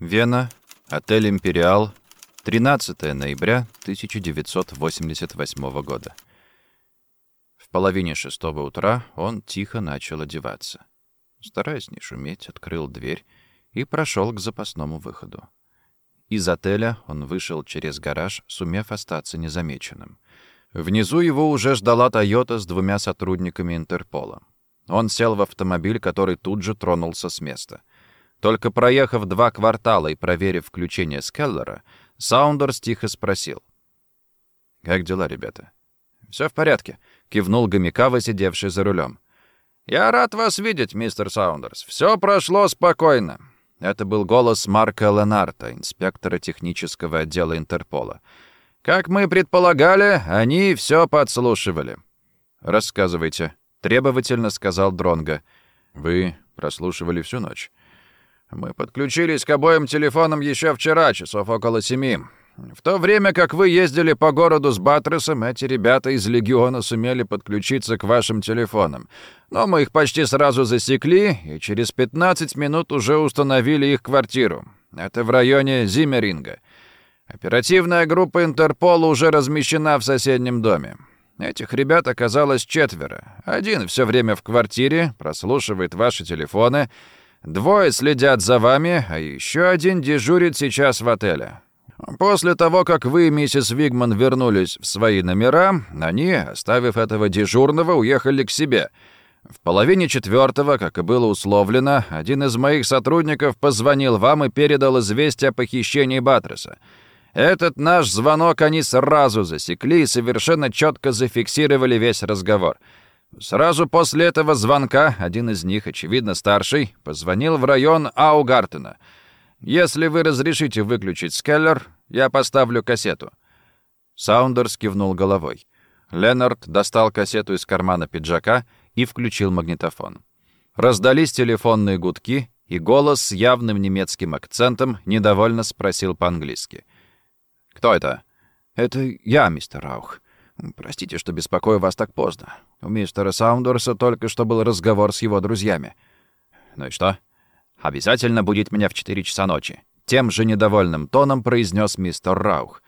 Вена, отель «Империал», 13 ноября 1988 года. В половине шестого утра он тихо начал одеваться. Стараясь не шуметь, открыл дверь и прошел к запасному выходу. Из отеля он вышел через гараж, сумев остаться незамеченным. Внизу его уже ждала «Тойота» с двумя сотрудниками Интерпола. Он сел в автомобиль, который тут же тронулся с места. Только проехав два квартала и проверив включение Скеллера, Саундерс тихо спросил. «Как дела, ребята?» «Все в порядке», — кивнул Гомикава, сидевший за рулем. «Я рад вас видеть, мистер Саундерс. Все прошло спокойно». Это был голос Марка Ленарта, инспектора технического отдела Интерпола. «Как мы предполагали, они все подслушивали». «Рассказывайте», — требовательно сказал Дронга. «Вы прослушивали всю ночь?» Мы подключились к обоим телефонам еще вчера, часов около семи. В то время, как вы ездили по городу с Батресом, эти ребята из Легиона сумели подключиться к вашим телефонам. Но мы их почти сразу засекли, и через 15 минут уже установили их квартиру. Это в районе Зиммеринга. Оперативная группа Интерпола уже размещена в соседнем доме. Этих ребят оказалось четверо. Один все время в квартире, прослушивает ваши телефоны — Двое следят за вами, а еще один дежурит сейчас в отеле. После того, как вы, миссис Вигман, вернулись в свои номера, они, оставив этого дежурного, уехали к себе. В половине четвертого, как и было условлено, один из моих сотрудников позвонил вам и передал известие о похищении Батреса. Этот наш звонок они сразу засекли и совершенно четко зафиксировали весь разговор — Сразу после этого звонка один из них, очевидно старший, позвонил в район Аугартена. «Если вы разрешите выключить скеллер, я поставлю кассету». Саундерс кивнул головой. Леннард достал кассету из кармана пиджака и включил магнитофон. Раздались телефонные гудки, и голос с явным немецким акцентом недовольно спросил по-английски. «Кто это?» «Это я, мистер Раух. Простите, что беспокою вас так поздно. У мистера Саундерса только что был разговор с его друзьями. Ну и что? Обязательно будет меня в 4 часа ночи. Тем же недовольным тоном произнес мистер Раух.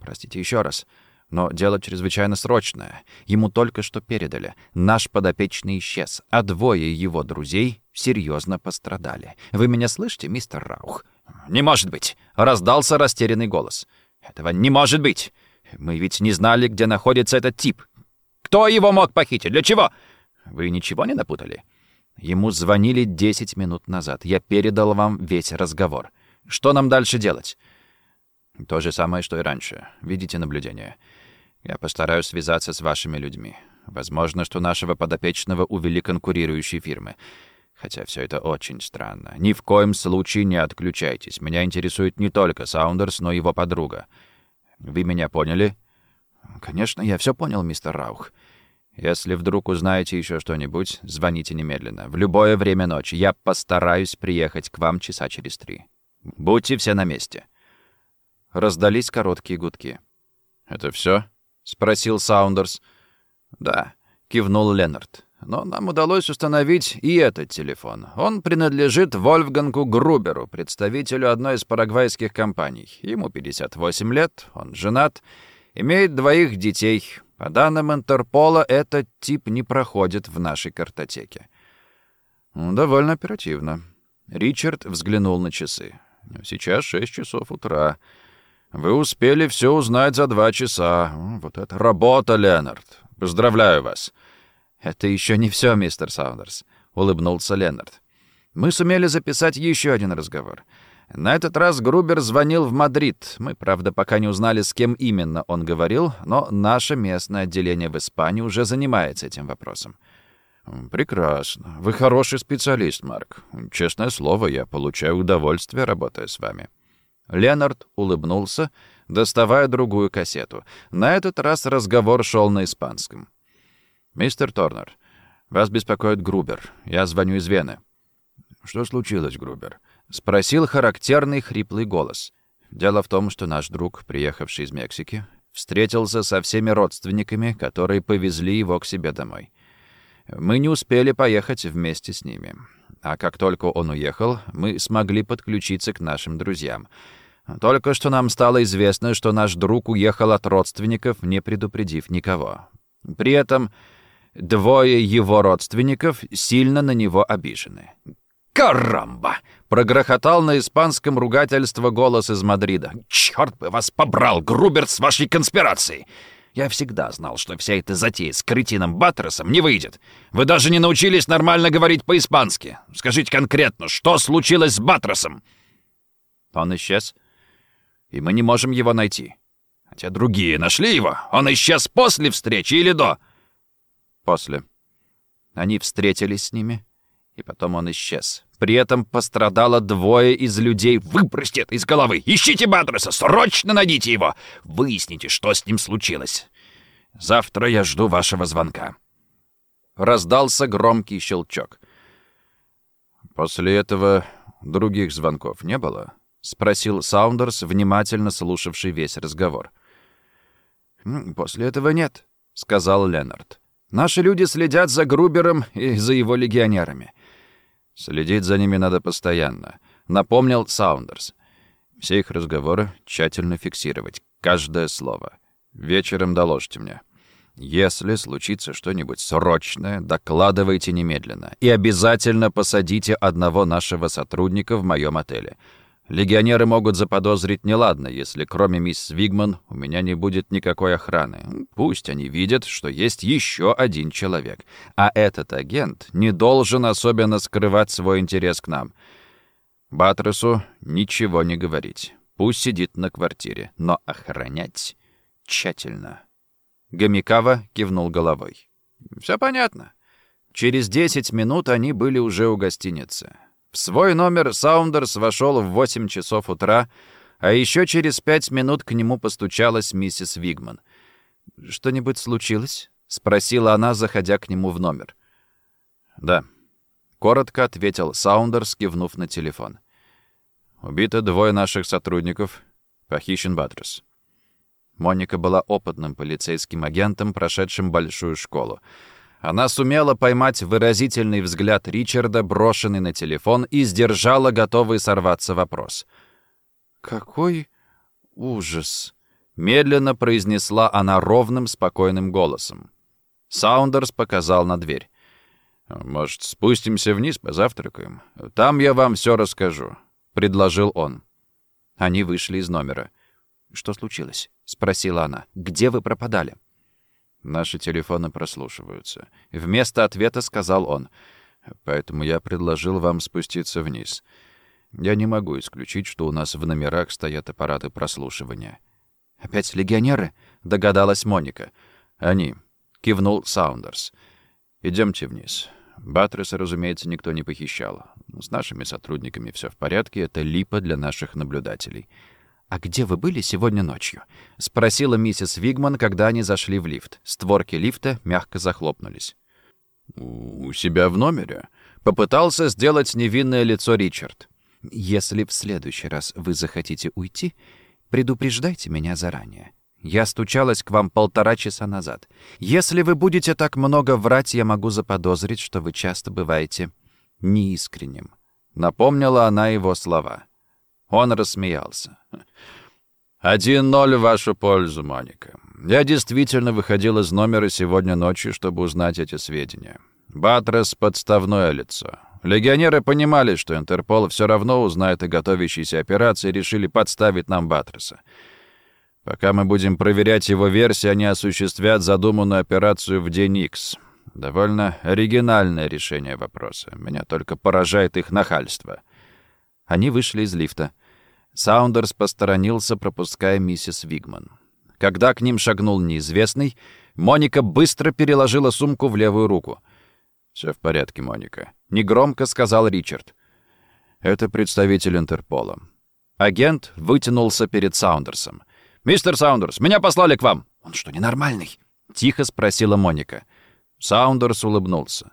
Простите еще раз. Но дело чрезвычайно срочное. Ему только что передали. Наш подопечный исчез, а двое его друзей серьезно пострадали. Вы меня слышите, мистер Раух? «Не может быть!» — раздался растерянный голос. «Этого не может быть! Мы ведь не знали, где находится этот тип. Кто его мог похитить? Для чего? Вы ничего не напутали? Ему звонили 10 минут назад. Я передал вам весь разговор. Что нам дальше делать? То же самое, что и раньше. Видите наблюдение. Я постараюсь связаться с вашими людьми. Возможно, что нашего подопечного увели конкурирующие фирмы. Хотя все это очень странно. Ни в коем случае не отключайтесь. Меня интересует не только Саундерс, но и его подруга. Вы меня поняли?» «Конечно, я все понял, мистер Раух. Если вдруг узнаете еще что-нибудь, звоните немедленно. В любое время ночи. Я постараюсь приехать к вам часа через три. Будьте все на месте». Раздались короткие гудки. «Это все? спросил Саундерс. «Да», — кивнул Леннард. Но нам удалось установить и этот телефон. Он принадлежит Вольфгангу Груберу, представителю одной из парагвайских компаний. Ему 58 лет, он женат, имеет двоих детей. По данным Интерпола, этот тип не проходит в нашей картотеке. Довольно оперативно. Ричард взглянул на часы. Сейчас 6 часов утра. Вы успели все узнать за два часа. Вот это работа, Леннард. Поздравляю вас. «Это еще не все, мистер Саундерс», — улыбнулся Леннард. «Мы сумели записать еще один разговор. На этот раз Грубер звонил в Мадрид. Мы, правда, пока не узнали, с кем именно он говорил, но наше местное отделение в Испании уже занимается этим вопросом». «Прекрасно. Вы хороший специалист, Марк. Честное слово, я получаю удовольствие, работая с вами». Ленард улыбнулся, доставая другую кассету. На этот раз разговор шел на испанском. «Мистер Торнер, вас беспокоит Грубер. Я звоню из Вены». «Что случилось, Грубер?» — спросил характерный хриплый голос. Дело в том, что наш друг, приехавший из Мексики, встретился со всеми родственниками, которые повезли его к себе домой. Мы не успели поехать вместе с ними. А как только он уехал, мы смогли подключиться к нашим друзьям. Только что нам стало известно, что наш друг уехал от родственников, не предупредив никого. При этом двое его родственников сильно на него обижены. «Карамба!» — прогрохотал на испанском ругательство голос из Мадрида. «Черт бы вас побрал, Груберт, с вашей конспирацией! Я всегда знал, что вся эта затея с кретином Баттерсом не выйдет. Вы даже не научились нормально говорить по-испански. Скажите конкретно, что случилось с Баттерсом?» Он исчез, и мы не можем его найти. Хотя другие нашли его. Он исчез после встречи или до? После. Они встретились с ними, и потом он исчез. При этом пострадало двое из людей. Выбросьте это из головы! Ищите Баттерса! Срочно найдите его! Выясните, что с ним случилось. Завтра я жду вашего звонка». Раздался громкий щелчок. «После этого других звонков не было?» — спросил Саундерс, внимательно слушавший весь разговор. «После этого нет», — сказал Леннард. «Наши люди следят за Грубером и за его легионерами. Следить за ними надо постоянно», — напомнил Саундерс. «Все их разговоры тщательно фиксировать, каждое слово. Вечером доложите мне. Если случится что-нибудь срочное, докладывайте немедленно. И обязательно посадите одного нашего сотрудника в моем отеле. Легионеры могут заподозрить неладно, если кроме мисс Вигман у меня не будет никакой охраны. Пусть они видят, что есть еще один человек. А этот агент не должен особенно скрывать свой интерес к нам. Батресу ничего не говорить. Пусть сидит на квартире, но охранять тщательно. Гамикава кивнул головой. Все понятно. Через десять минут они были уже у гостиницы. В свой номер Саундерс вошел в 8 часов утра, а еще через пять минут к нему постучалась миссис Вигман. «Что-нибудь случилось?» — спросила она, заходя к нему в номер. «Да», — коротко ответил Саундерс, кивнув на телефон. «Убито двое наших сотрудников. Похищен Батрес». Моника была опытным полицейским агентом, прошедшим большую школу. Она сумела поймать выразительный взгляд Ричарда, брошенный на телефон, и сдержала готовый сорваться вопрос. «Какой ужас!» — медленно произнесла она ровным, спокойным голосом. Саундерс показал на дверь. «Может, спустимся вниз, позавтракаем? Там я вам все расскажу», — предложил он. Они вышли из номера. «Что случилось?» — спросила она. «Где вы пропадали?» Наши телефоны прослушиваются. Вместо ответа сказал он. Поэтому я предложил вам спуститься вниз. Я не могу исключить, что у нас в номерах стоят аппараты прослушивания. «Опять легионеры?» — догадалась Моника. «Они», — кивнул Саундерс. Идемте вниз. Батреса, разумеется, никто не похищал. С нашими сотрудниками все в порядке, это липа для наших наблюдателей. «А где вы были сегодня ночью?» — спросила миссис Вигман, когда они зашли в лифт. Створки лифта мягко захлопнулись. «У себя в номере?» — попытался сделать невинное лицо Ричард. «Если в следующий раз вы захотите уйти, предупреждайте меня заранее. Я стучалась к вам полтора часа назад. Если вы будете так много врать, я могу заподозрить, что вы часто бываете неискренним». Напомнила она его слова. Он рассмеялся. «Один ноль в вашу пользу, Моника. Я действительно выходил из номера сегодня ночью, чтобы узнать эти сведения. Батрес — подставное лицо. Легионеры понимали, что Интерпол все равно узнает о готовящейся операции и решили подставить нам Батреса. Пока мы будем проверять его версии, они осуществят задуманную операцию в день Икс. Довольно оригинальное решение вопроса. Меня только поражает их нахальство». Они вышли из лифта. Саундерс посторонился, пропуская миссис Вигман. Когда к ним шагнул неизвестный, Моника быстро переложила сумку в левую руку. «Все в порядке, Моника», — негромко сказал Ричард. «Это представитель Интерпола». Агент вытянулся перед Саундерсом. «Мистер Саундерс, меня послали к вам!» «Он что, ненормальный?» — тихо спросила Моника. Саундерс улыбнулся.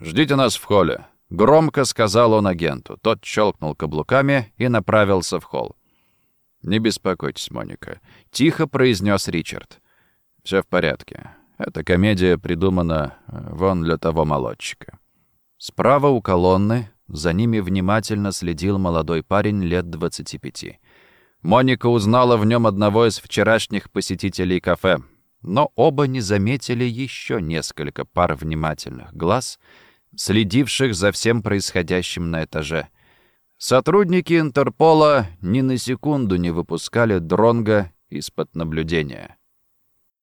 «Ждите нас в холле. Громко сказал он агенту. Тот щелкнул каблуками и направился в холл. «Не беспокойтесь, Моника», — тихо произнес Ричард. «Все в порядке. Эта комедия придумана э, вон для того молодчика». Справа у колонны, за ними внимательно следил молодой парень лет 25. Моника узнала в нем одного из вчерашних посетителей кафе, но оба не заметили еще несколько пар внимательных глаз, следивших за всем происходящим на этаже. Сотрудники Интерпола ни на секунду не выпускали Дронга из-под наблюдения.